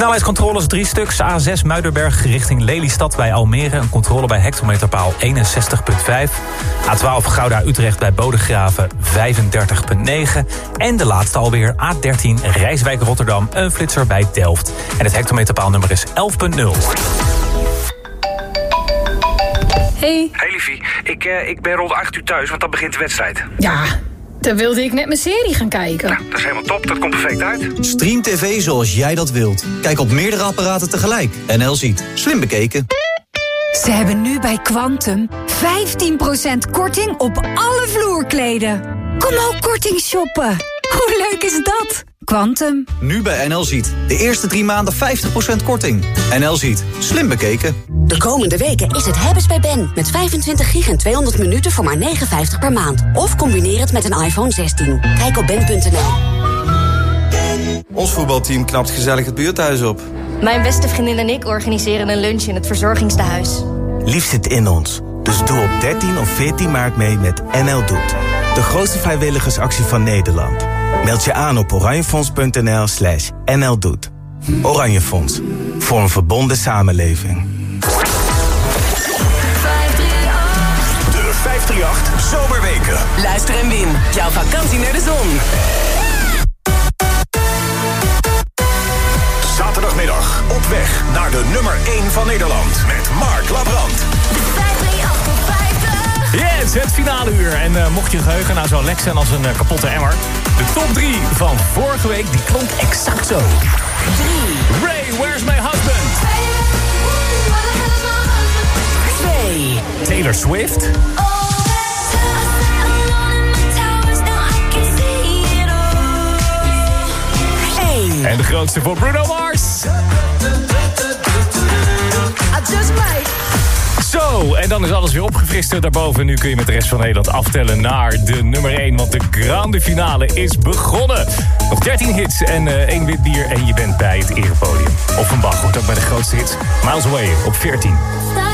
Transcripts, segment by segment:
Snelheidscontroles drie stuks. A6 Muiderberg richting Lelystad bij Almere. Een controle bij hectometerpaal 61.5. A12 Gouda-Utrecht bij Bodegraven 35.9. En de laatste alweer A13 Rijswijk-Rotterdam. Een flitser bij Delft. En het hectometerpaalnummer is 11.0. Hey. Hey liefie, ik, uh, ik ben rond 8 uur thuis, want dan begint de wedstrijd. Ja, dan wilde ik net mijn serie gaan kijken. Nou, dat is helemaal top, dat komt perfect uit. Stream TV zoals jij dat wilt. Kijk op meerdere apparaten tegelijk. NL ziet. Slim bekeken. Ze hebben nu bij Quantum 15% korting op alle vloerkleden. Kom ook korting shoppen. Hoe leuk is dat? Quantum. Nu bij NL Ziet. De eerste drie maanden 50% korting. NL Ziet. Slim bekeken. De komende weken is het hebben's bij Ben. Met 25 gig en 200 minuten voor maar 59 per maand. Of combineer het met een iPhone 16. Kijk op ben.nl. Ons voetbalteam knapt gezellig het buurthuis op. Mijn beste vriendin en ik organiseren een lunch in het verzorgingstehuis. Lief zit in ons. Dus doe op 13 of 14 maart mee met NL Doet. De grootste vrijwilligersactie van Nederland. Meld je aan op oranjefonds.nl slash nldoet. Oranje Fonds. Voor een verbonden samenleving. De 538 Zomerweken. Luister en win. Jouw vakantie naar de zon. Zaterdagmiddag op weg naar de nummer 1 van Nederland. Met Mark Labrand. Yes, het finale uur. En uh, mocht je geheugen nou zo lek zijn als een uh, kapotte emmer... de top 3 van vorige week, die klonk exact zo. 3. Ray, Where's My Husband? 2. Taylor Swift. En de grootste voor Bruno Mars. En dan is alles weer opgefrist daarboven. Nu kun je met de rest van Nederland aftellen naar de nummer 1. Want de grande finale is begonnen. Nog 13 hits en uh, één wit bier en je bent bij het erepodium. Offenbach wordt ook bij de grootste hits. Miles Away op 14.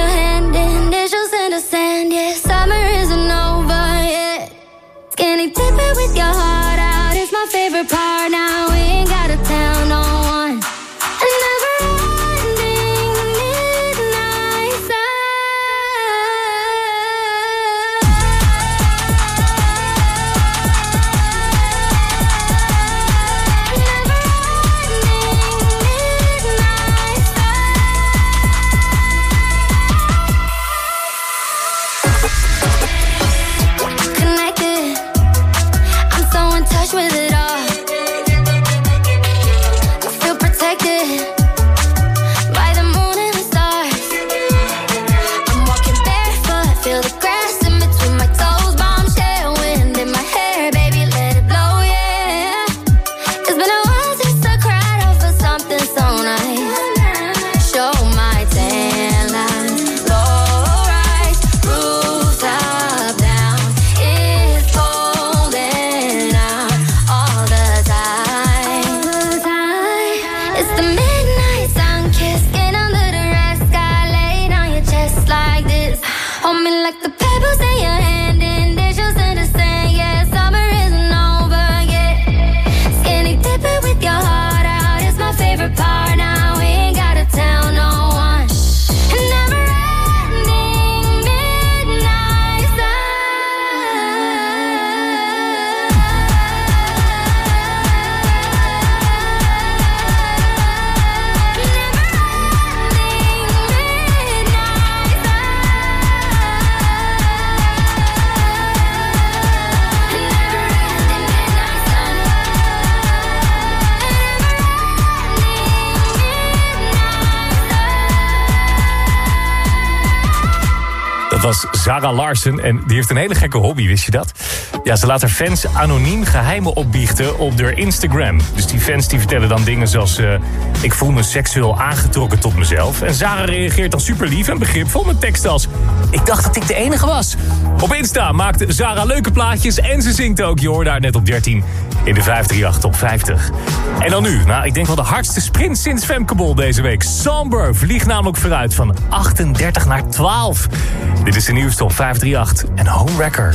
Hand, initials in the sand. Yeah, summer isn't over yet. Skinny dipping with your heart out is my favorite part. Was Sarah Larsen en die heeft een hele gekke hobby, wist je dat? Ja, ze laat haar fans anoniem geheimen opbiechten op haar Instagram. Dus die fans die vertellen dan dingen zoals... eh, ik voel me seksueel aangetrokken tot mezelf. En Sarah reageert dan super lief en begripvol met teksten als... ik dacht dat ik de enige was. Op Insta maakt Sarah leuke plaatjes en ze zingt ook. Je hoorde haar net op 13 in de 538 top 50. En dan nu, nou, ik denk wel de hardste sprint sinds Femke Bol deze week. Somber vliegt namelijk vooruit van 38 naar 12. Dit is de nieuwste op 538 en Homewrecker.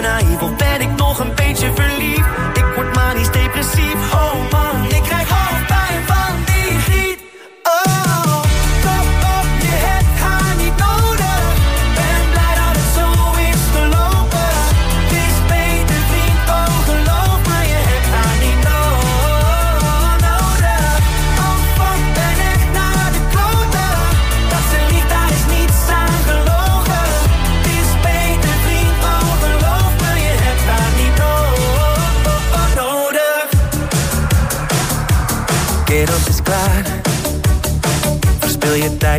Naïef ben ik nog een beetje verliefd? Ik word manisch depressief. Oh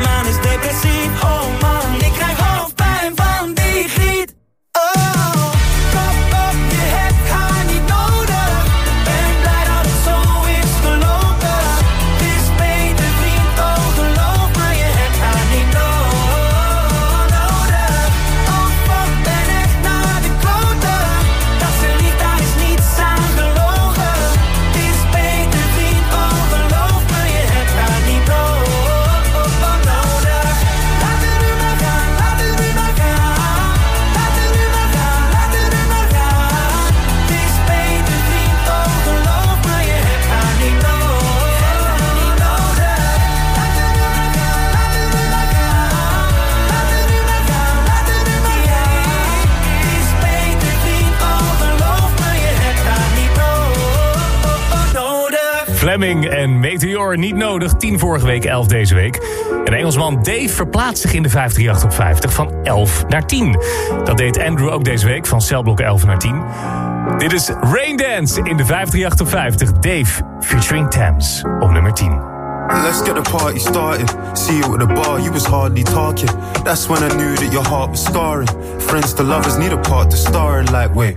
Ik word manisch depressief. Oh man, Fleming en Meteor niet nodig. 10 vorige week, 11 deze week. En Engelsman Dave verplaatst zich in de 538 op 50 van 11 naar 10. Dat deed Andrew ook deze week van celblok 11 naar 10. Dit is Rain Dance in de 538 op 50. Dave featuring Thames op nummer 10. Let's get the party started. See you at the bar, you was hardly talking. That's when I knew that your heart was scarring. Friends to lovers need a part to star in. Like, wait,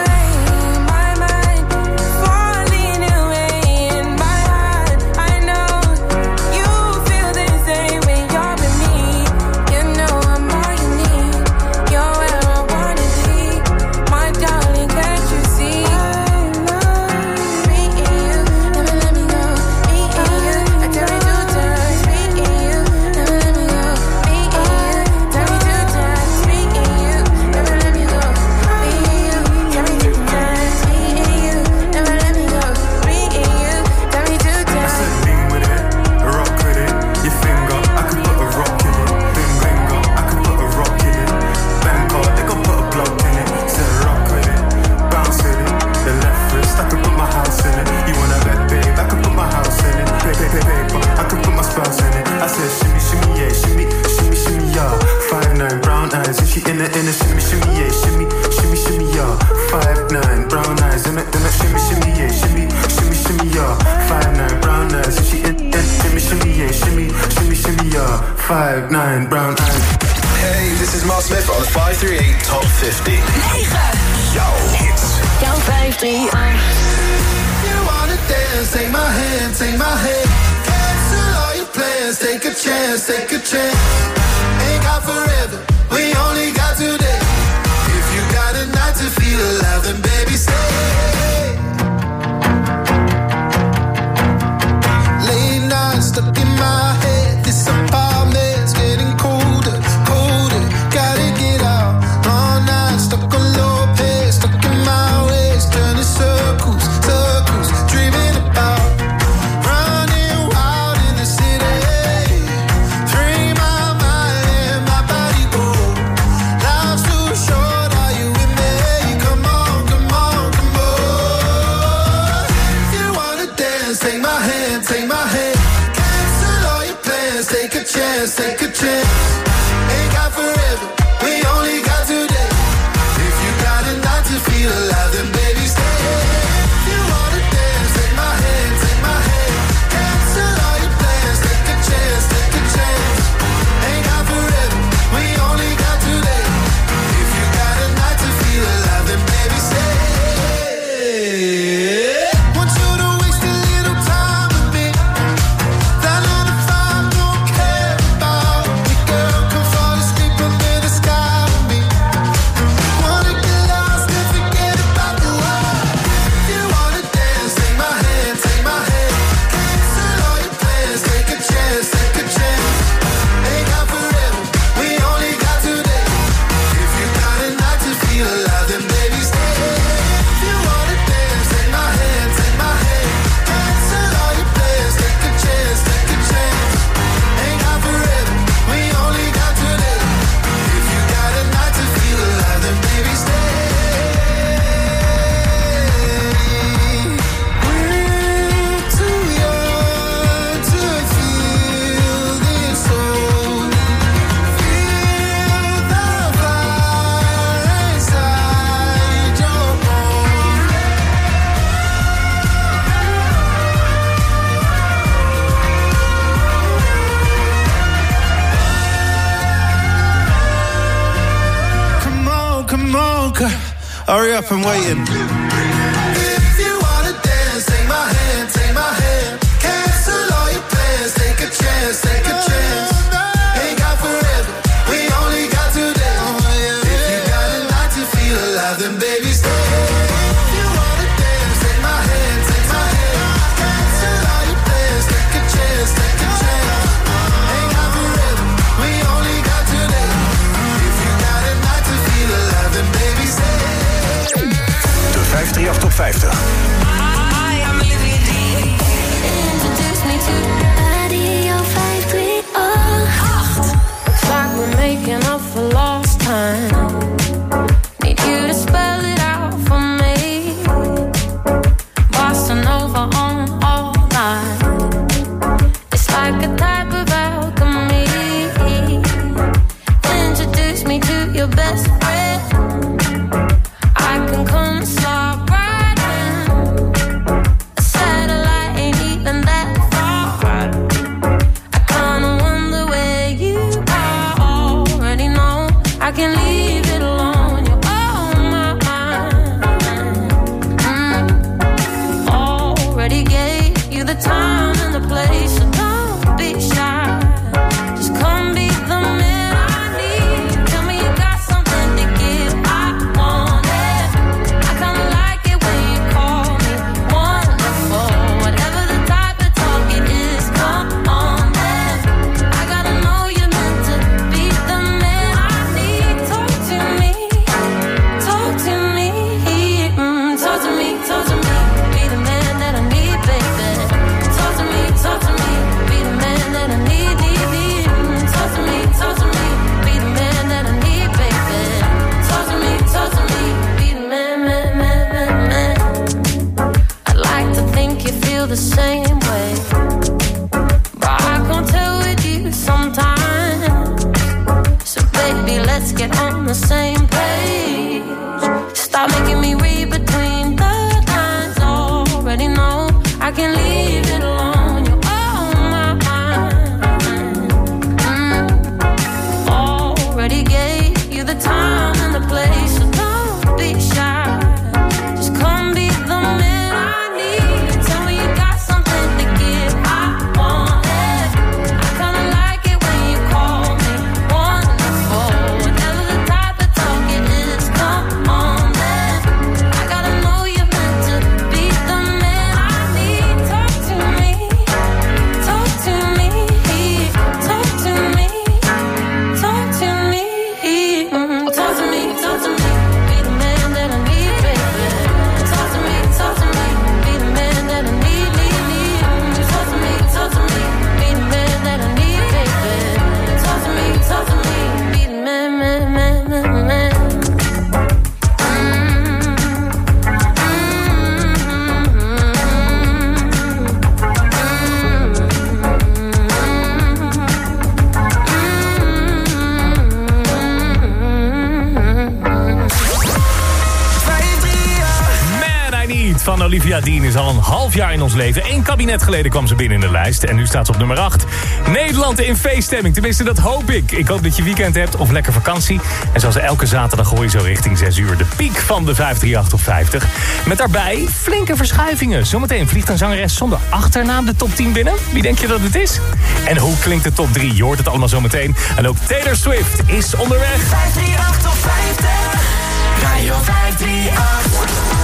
Dean is al een half jaar in ons leven. Eén kabinet geleden kwam ze binnen in de lijst. En nu staat ze op nummer 8. Nederland in feeststemming. Tenminste, dat hoop ik. Ik hoop dat je weekend hebt of lekker vakantie. En zoals elke zaterdag hoor je zo richting 6 uur de piek van de 538 op 50. Met daarbij flinke verschuivingen. Zometeen vliegt een zangeres zonder achternaam de top 10 binnen. Wie denk je dat het is? En hoe klinkt de top 3? Je hoort het allemaal zometeen. En ook Taylor Swift is onderweg. 538 op 50. Radio 538.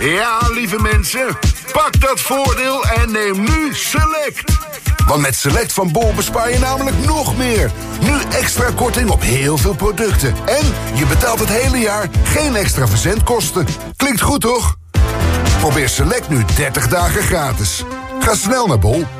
Ja, lieve mensen, pak dat voordeel en neem nu Select. Want met Select van Bol bespaar je namelijk nog meer. Nu extra korting op heel veel producten. En je betaalt het hele jaar geen extra verzendkosten. Klinkt goed, toch? Probeer Select nu 30 dagen gratis. Ga snel naar Bol.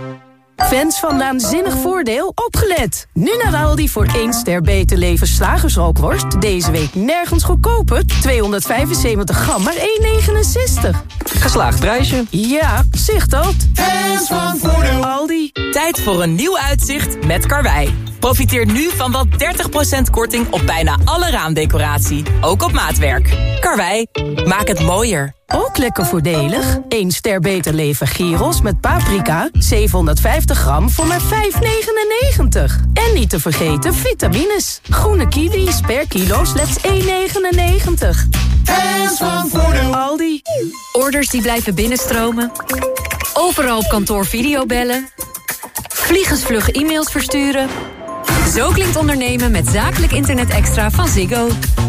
Fans van Naanzinnig Voordeel, opgelet! Nu naar Aldi voor 1 ster beter leven slagersrookworst. Deze week nergens goedkoper. 275 gram, maar 1,69. Geslaagd prijsje. Ja, zicht dat. Fans van Voordeel. Aldi. Tijd voor een nieuw uitzicht met Karwei. Profiteer nu van wel 30% korting op bijna alle raamdecoratie. Ook op maatwerk. Karwei, maak het mooier. Ook lekker voordelig. 1 ster beter leven gyros met paprika. 750 gram voor maar 5,99. En niet te vergeten vitamines. Groene kiwis per kilo slechts 1,99. Fans van Voordeel. Aldi. Orders die blijven binnenstromen. Overal op kantoor videobellen. Vliegensvlug e-mails versturen. Zo klinkt ondernemen met zakelijk internet extra van Ziggo.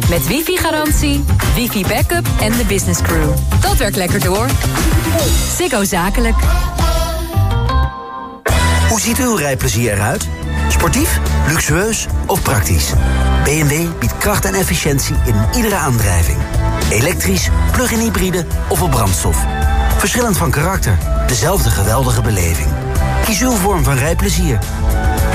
Met wifi-garantie, wifi-backup en de business crew. Dat werkt lekker door. Ziggo Zakelijk. Hoe ziet uw rijplezier eruit? Sportief, luxueus of praktisch? BMW biedt kracht en efficiëntie in iedere aandrijving. Elektrisch, plug-in hybride of op brandstof. Verschillend van karakter, dezelfde geweldige beleving. Kies uw vorm van rijplezier.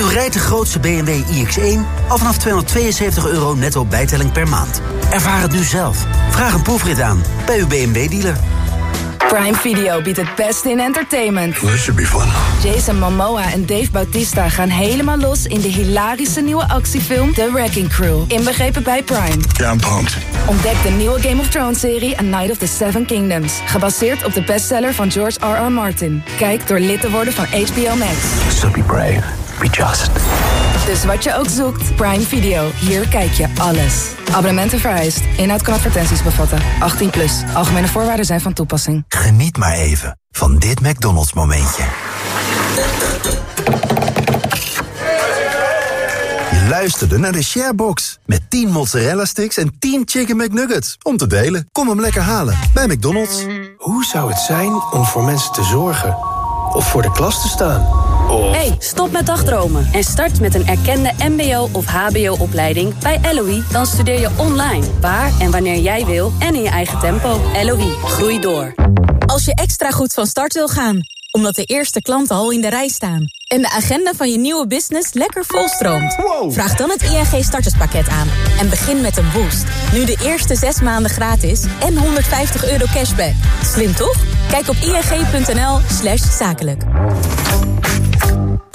U rijdt de grootste BMW iX1 al vanaf 272 euro netto bijtelling per maand. Ervaar het nu zelf. Vraag een proefrit aan bij uw BMW-dealer. Prime Video biedt het beste in entertainment. This should be fun. Jason Momoa en Dave Bautista gaan helemaal los in de hilarische nieuwe actiefilm The Wrecking Crew. Inbegrepen bij Prime. Yeah, I'm pumped. Ontdek de nieuwe Game of Thrones serie A Night of the Seven Kingdoms. Gebaseerd op de bestseller van George R.R. Martin. Kijk door lid te worden van HBO Max. So be brave. Just. Dus wat je ook zoekt, Prime Video. Hier kijk je alles. Abonnementen vereist. Inhoud kan advertenties bevatten. 18 plus. Algemene voorwaarden zijn van toepassing. Geniet maar even van dit McDonald's momentje. Je luisterde naar de Sharebox. Met 10 mozzarella sticks en 10 chicken McNuggets. Om te delen. Kom hem lekker halen bij McDonald's. Hoe zou het zijn om voor mensen te zorgen? Of voor de klas te staan? Hey, stop met dagdromen en start met een erkende mbo- of hbo-opleiding bij LOE. Dan studeer je online, waar en wanneer jij wil en in je eigen tempo. LOE, groei door. Als je extra goed van start wil gaan, omdat de eerste klanten al in de rij staan... en de agenda van je nieuwe business lekker volstroomt... vraag dan het ING starterspakket aan en begin met een boost. Nu de eerste zes maanden gratis en 150 euro cashback. Slim toch? Kijk op ing.nl slash zakelijk.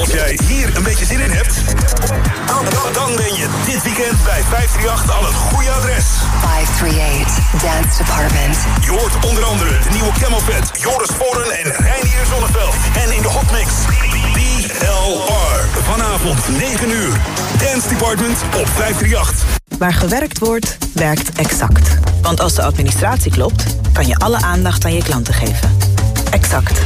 Als jij hier een beetje zin in hebt, dan, dan, dan ben je dit weekend bij 538 al het goede adres. 538 Dance Department. Je hoort onder andere de nieuwe Camelpet, Joris Voren en Reinier Zonneveld. En in de hotmix, DLR. Vanavond 9 uur. Dance Department op 538. Waar gewerkt wordt, werkt Exact. Want als de administratie klopt, kan je alle aandacht aan je klanten geven. Exact.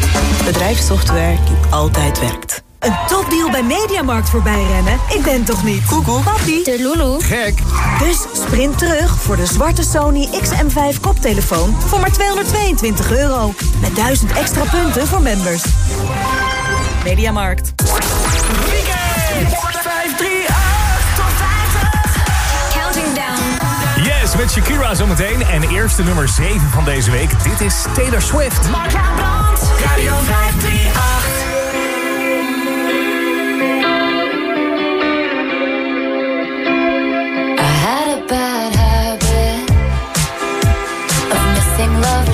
Bedrijfssoftware die altijd werkt. Een topdeal bij Mediamarkt voorbij rennen? Ik ben toch niet? Koekoek. Papi. De Lulu. Gek. Dus sprint terug voor de zwarte Sony XM5 koptelefoon voor maar 222 euro. Met 1000 extra punten voor members. Mediamarkt. Counting down. Yes, met Shakira zometeen. En eerste nummer 7 van deze week. Dit is Taylor Swift. Radio 538. Of missing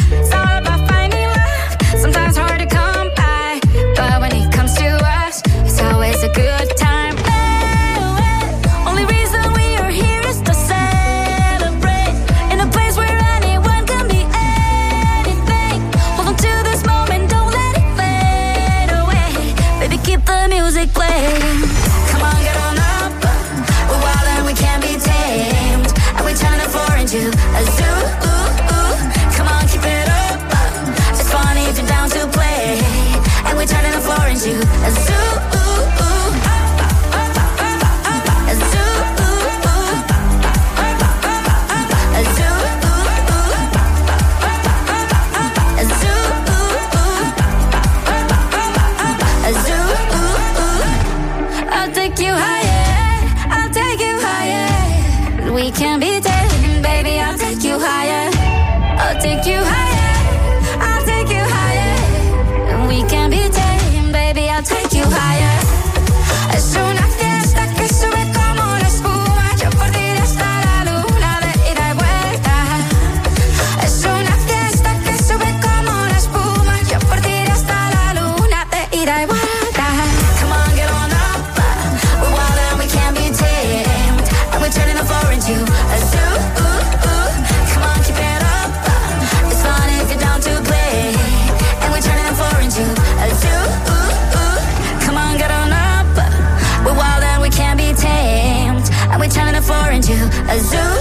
foreign a zoo.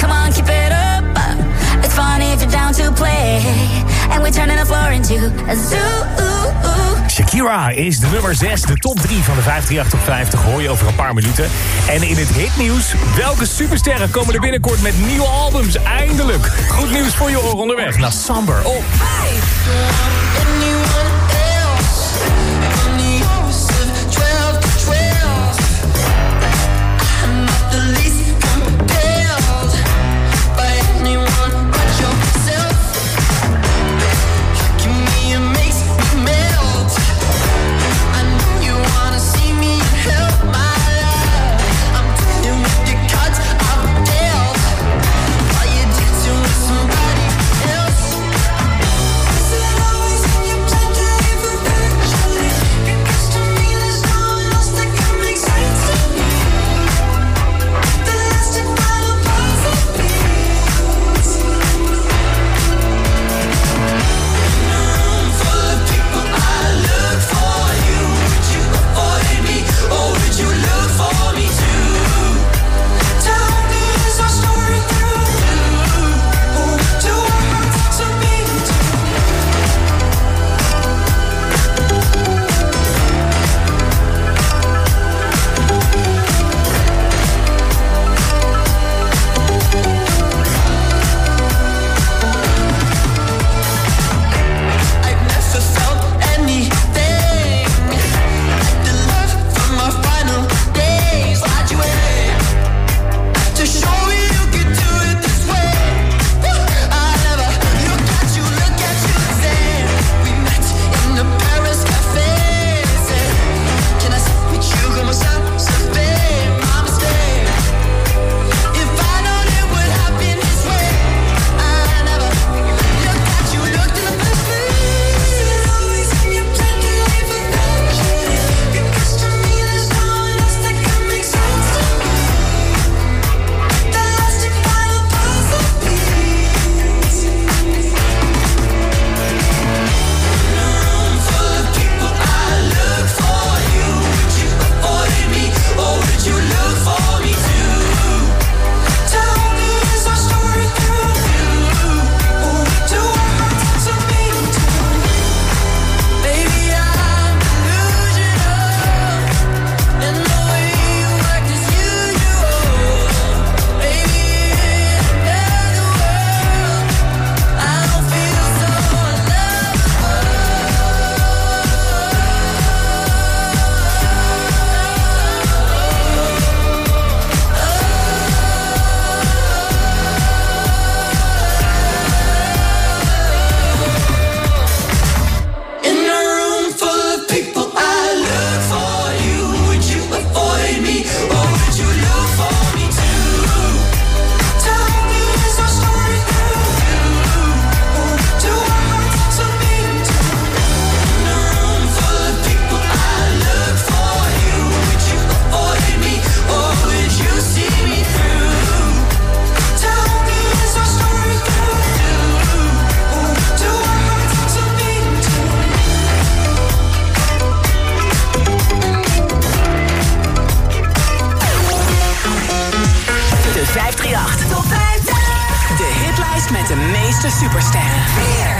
Come on, keep it up. It's funny if you're down to play. And we're turning the floor into a zoo. Shakira is de nummer 6, de top 3 van de 538 op Hoor je over een paar minuten. En in het hitnieuws, welke supersterren komen er binnenkort met nieuwe albums? Eindelijk! Goed nieuws voor je oren onderweg naar Samber op. Hey. grootste supersterren.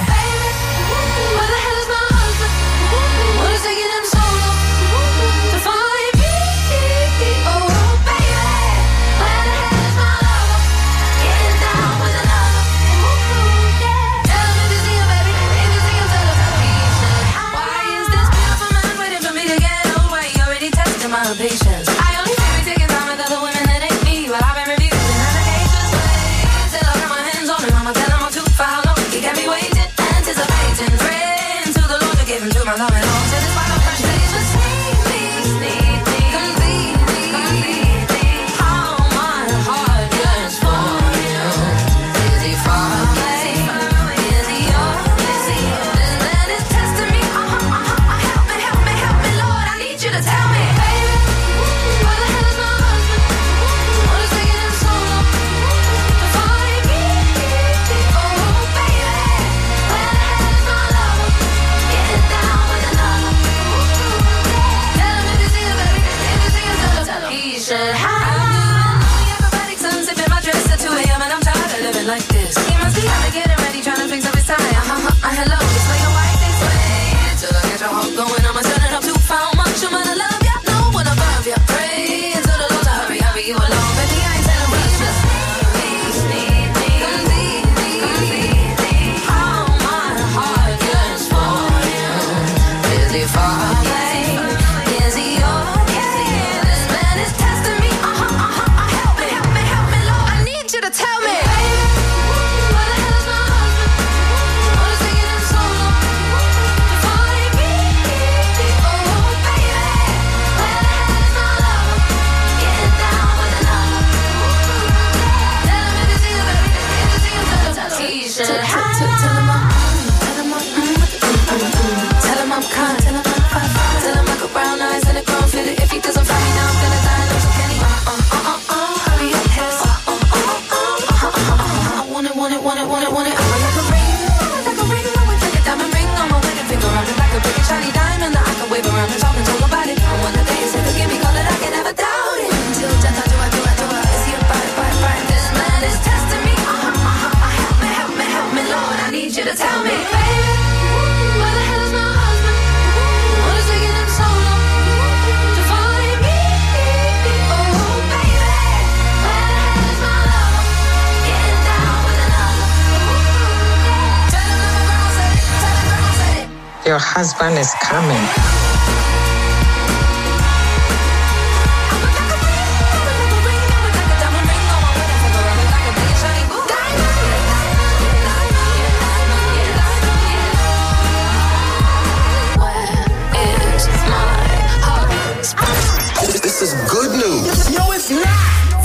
husband is coming.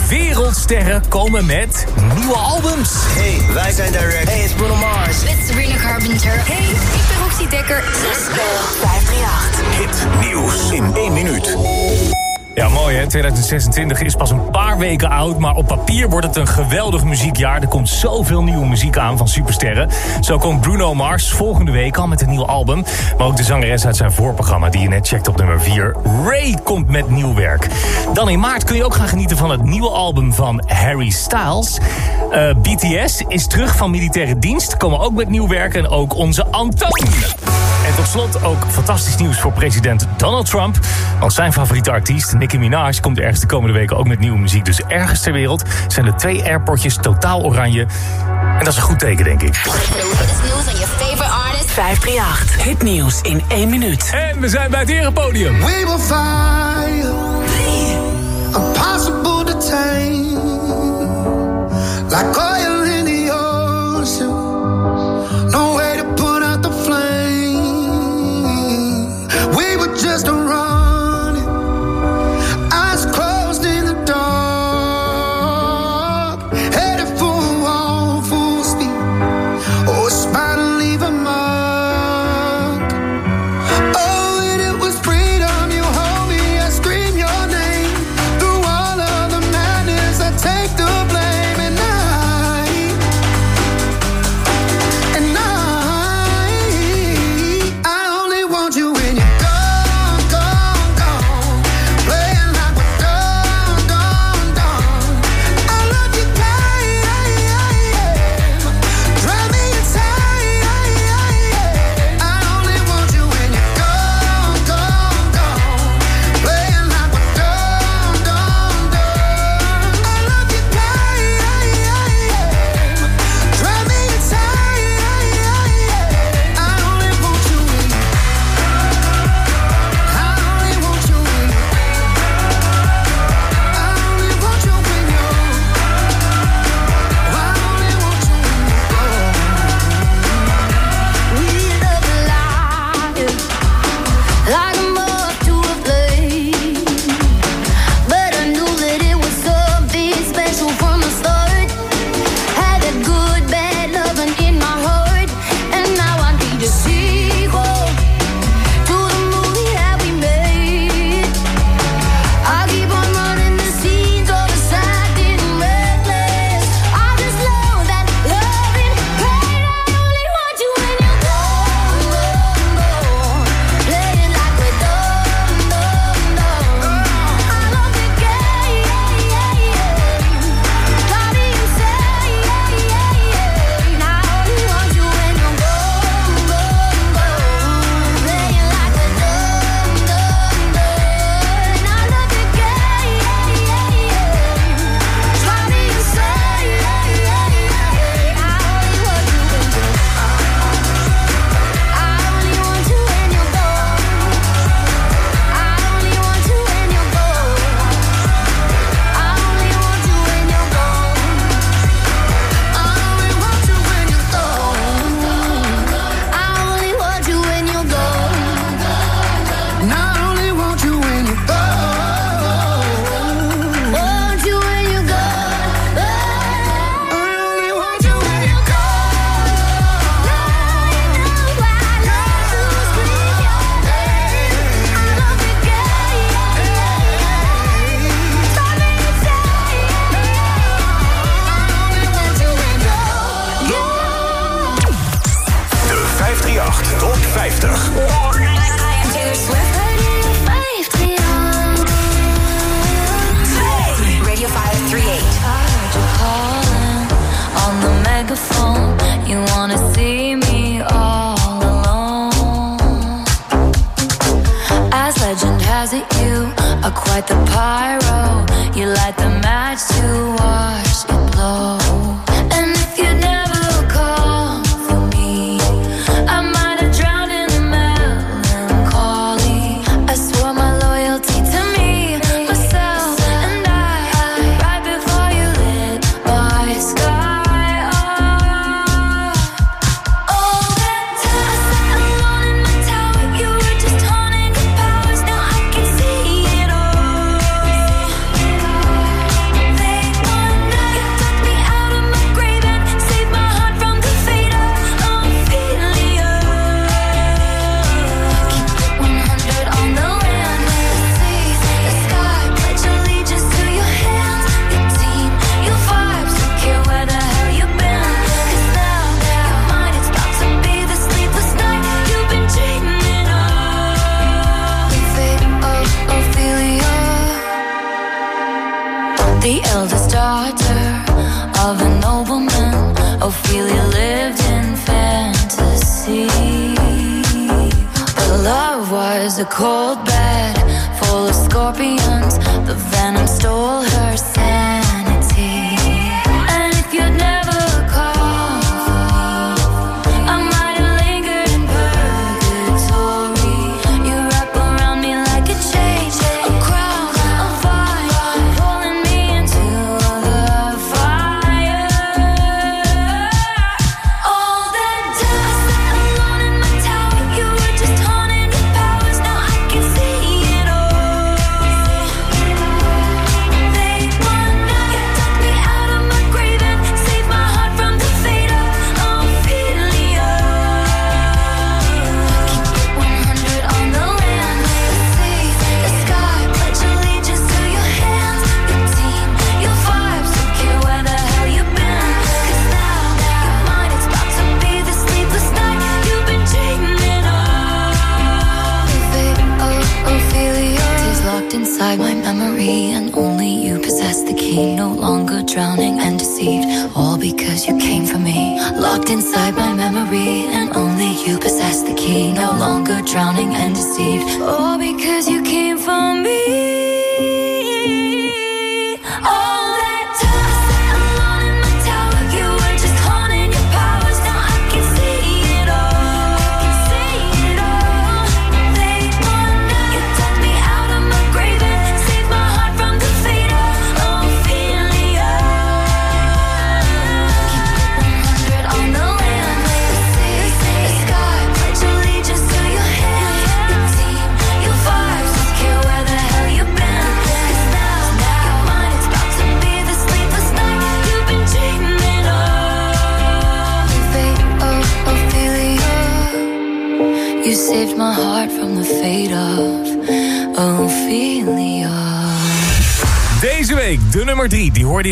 wereldsterren komen met nieuwe albums. Hey, wij zijn Direct. Hey, it's Bruno Mars. Dekker. 538. Hit nieuws in 1 minuut. Ja, mooi hè. 2026 is pas een paar weken oud, maar op papier wordt het een geweldig muziekjaar. Er komt zoveel nieuwe muziek aan van supersterren. Zo komt Bruno Mars volgende week al met een nieuw album. Maar ook de zangeres uit zijn voorprogramma die je net checkt op nummer 4. Ray komt met nieuw werk. Dan in maart kun je ook gaan genieten van het nieuwe album van Harry Styles. Eh, BTS is terug van militaire dienst, komen ook met nieuw werk en ook onze Antoon tot slot ook fantastisch nieuws voor president Donald Trump. Want zijn favoriete artiest, Nicki Minaj, komt ergens de komende weken ook met nieuwe muziek. Dus ergens ter wereld zijn de twee airportjes totaal oranje. En dat is een goed teken, denk ik. 538. Hit nieuws in één minuut. En we zijn bij het erepodium. We will fire. Impossible to tame. Like light the pyro, you light the match to all.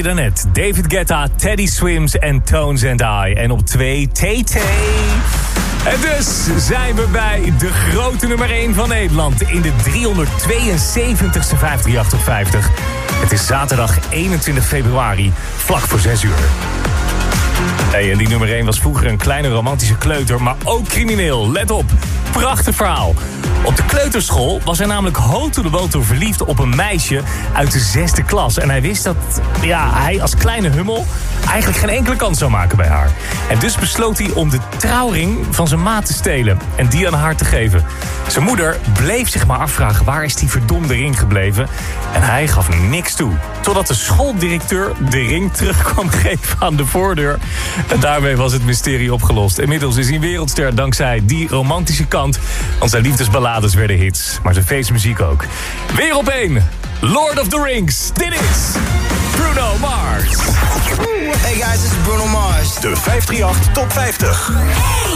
David Guetta, Teddy Swims en Tones and I. En op 2 TT. En dus zijn we bij de grote nummer 1 van Nederland... in de 372ste 53850. Het is zaterdag 21 februari, vlak voor 6 uur. Hey, en die nummer 1 was vroeger een kleine romantische kleuter, maar ook crimineel. Let op, prachtig verhaal. Op de kleuterschool was hij namelijk hotel de boter verliefd op een meisje uit de zesde klas. En hij wist dat ja, hij als kleine hummel eigenlijk geen enkele kans zou maken bij haar. En dus besloot hij om de trouwring van zijn maat te stelen en die aan haar te geven. Zijn moeder bleef zich maar afvragen waar is die verdomde ring gebleven. En hij gaf niks toe. Totdat de schooldirecteur de ring terugkwam geven aan de voordeur. En daarmee was het mysterie opgelost. Inmiddels is hij wereldster dankzij die romantische kans want zijn liefdesballades werden hits, maar zijn feestmuziek ook. Weer op één, Lord of the Rings. Dit is Bruno Mars. Hey guys, this is Bruno Mars. De 538 Top 50. Hey.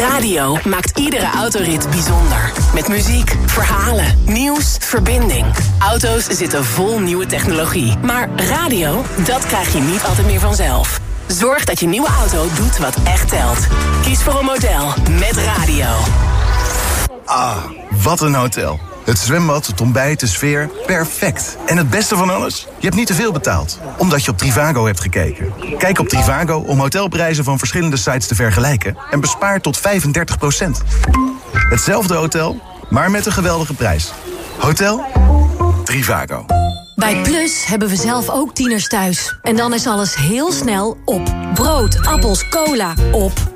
Radio maakt iedere autorit bijzonder. Met muziek, verhalen, nieuws, verbinding. Auto's zitten vol nieuwe technologie. Maar radio, dat krijg je niet altijd meer vanzelf. Zorg dat je nieuwe auto doet wat echt telt. Kies voor een model met radio. Ah, wat een hotel. Het zwembad, het ontbijt, de sfeer, perfect. En het beste van alles? Je hebt niet te veel betaald, omdat je op Trivago hebt gekeken. Kijk op Trivago om hotelprijzen van verschillende sites te vergelijken... en bespaar tot 35% Hetzelfde hotel, maar met een geweldige prijs. Hotel Trivago. Bij Plus hebben we zelf ook tieners thuis. En dan is alles heel snel op. Brood, appels, cola, op.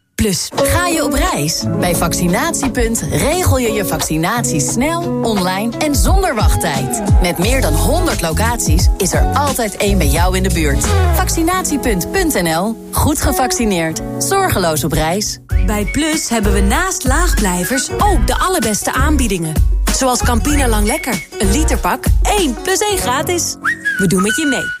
Plus. Ga je op reis? Bij Vaccinatiepunt regel je je vaccinatie snel, online en zonder wachttijd. Met meer dan 100 locaties is er altijd één bij jou in de buurt. Vaccinatiepunt.nl. Goed gevaccineerd. Zorgeloos op reis. Bij Plus hebben we naast laagblijvers ook de allerbeste aanbiedingen. Zoals Campina Lang Lekker. Een literpak, 1 plus 1 gratis. We doen met je mee.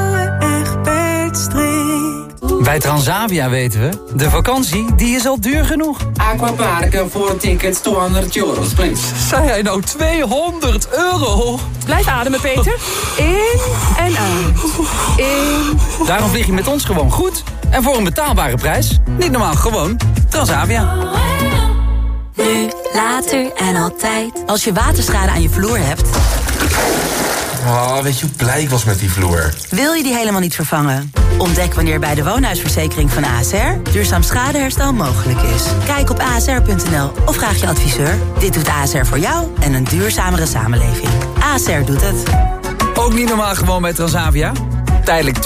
Bij Transavia weten we, de vakantie die is al duur genoeg. Aquaparken voor een ticket 200 euro, please. Zei hij nou 200 euro? Blijf ademen, Peter. In en uit. In. Daarom vlieg je met ons gewoon goed. En voor een betaalbare prijs. Niet normaal, gewoon Transavia. Nu, later en altijd. Als je waterschade aan je vloer hebt, Oh, weet je hoe blij ik was met die vloer? wil je die helemaal niet vervangen. Ontdek wanneer bij de woonhuisverzekering van ASR duurzaam schadeherstel mogelijk is. Kijk op asr.nl of vraag je adviseur. Dit doet ASR voor jou en een duurzamere samenleving. ASR doet het. Ook niet normaal gewoon bij Transavia? Tijdelijk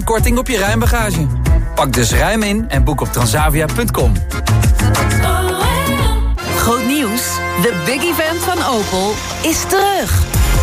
20% korting op je ruimbagage. Pak dus ruim in en boek op transavia.com. Groot nieuws. De big event van Opel is terug.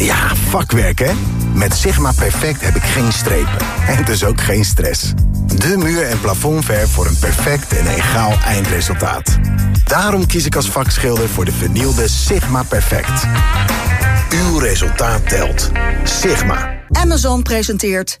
Ja, vakwerk hè? Met Sigma Perfect heb ik geen strepen. En dus ook geen stress. De muur- en plafondverf voor een perfect en egaal eindresultaat. Daarom kies ik als vakschilder voor de vernielde Sigma Perfect. Uw resultaat telt. Sigma. Amazon presenteert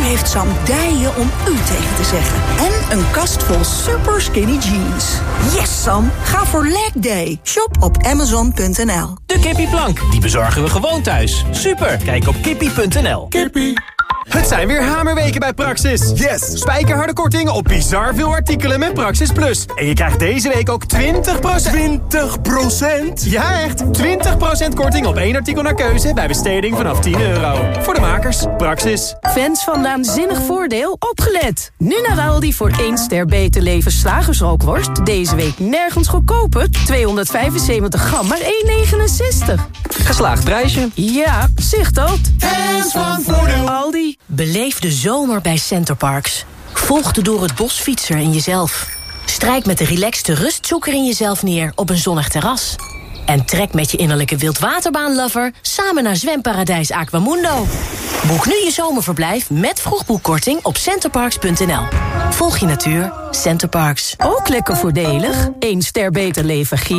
Nu heeft Sam dijen om u tegen te zeggen. En een kast vol super skinny jeans. Yes, Sam. Ga voor leg day. Shop op amazon.nl. De kippieplank, die bezorgen we gewoon thuis. Super, kijk op kippie.nl. Kippie. Het zijn weer hamerweken bij Praxis. Yes! Spijkerharde korting op bizar veel artikelen met Praxis Plus. En je krijgt deze week ook 20%... 20%? Ja, echt! 20% korting op één artikel naar keuze bij besteding vanaf 10 euro. Voor de makers, Praxis. Fans van Naanzinnig Voordeel, opgelet. Nu naar Aldi voor 1 ster beter leven slagersrookworst. Deze week nergens goedkoper. 275 gram, maar 1,69. Geslaagd prijsje. Ja, zicht dat. Fans van Voordeel. Aldi. Beleef de zomer bij Centerparks. Volg de door het bos fietser in jezelf. Strijk met de relaxte rustzoeker in jezelf neer op een zonnig terras. En trek met je innerlijke wildwaterbaanlover samen naar zwemparadijs Aquamundo. Boek nu je zomerverblijf met vroegboekkorting op centerparks.nl. Volg je natuur, Centerparks. Ook lekker voordelig. 1 ster beter leven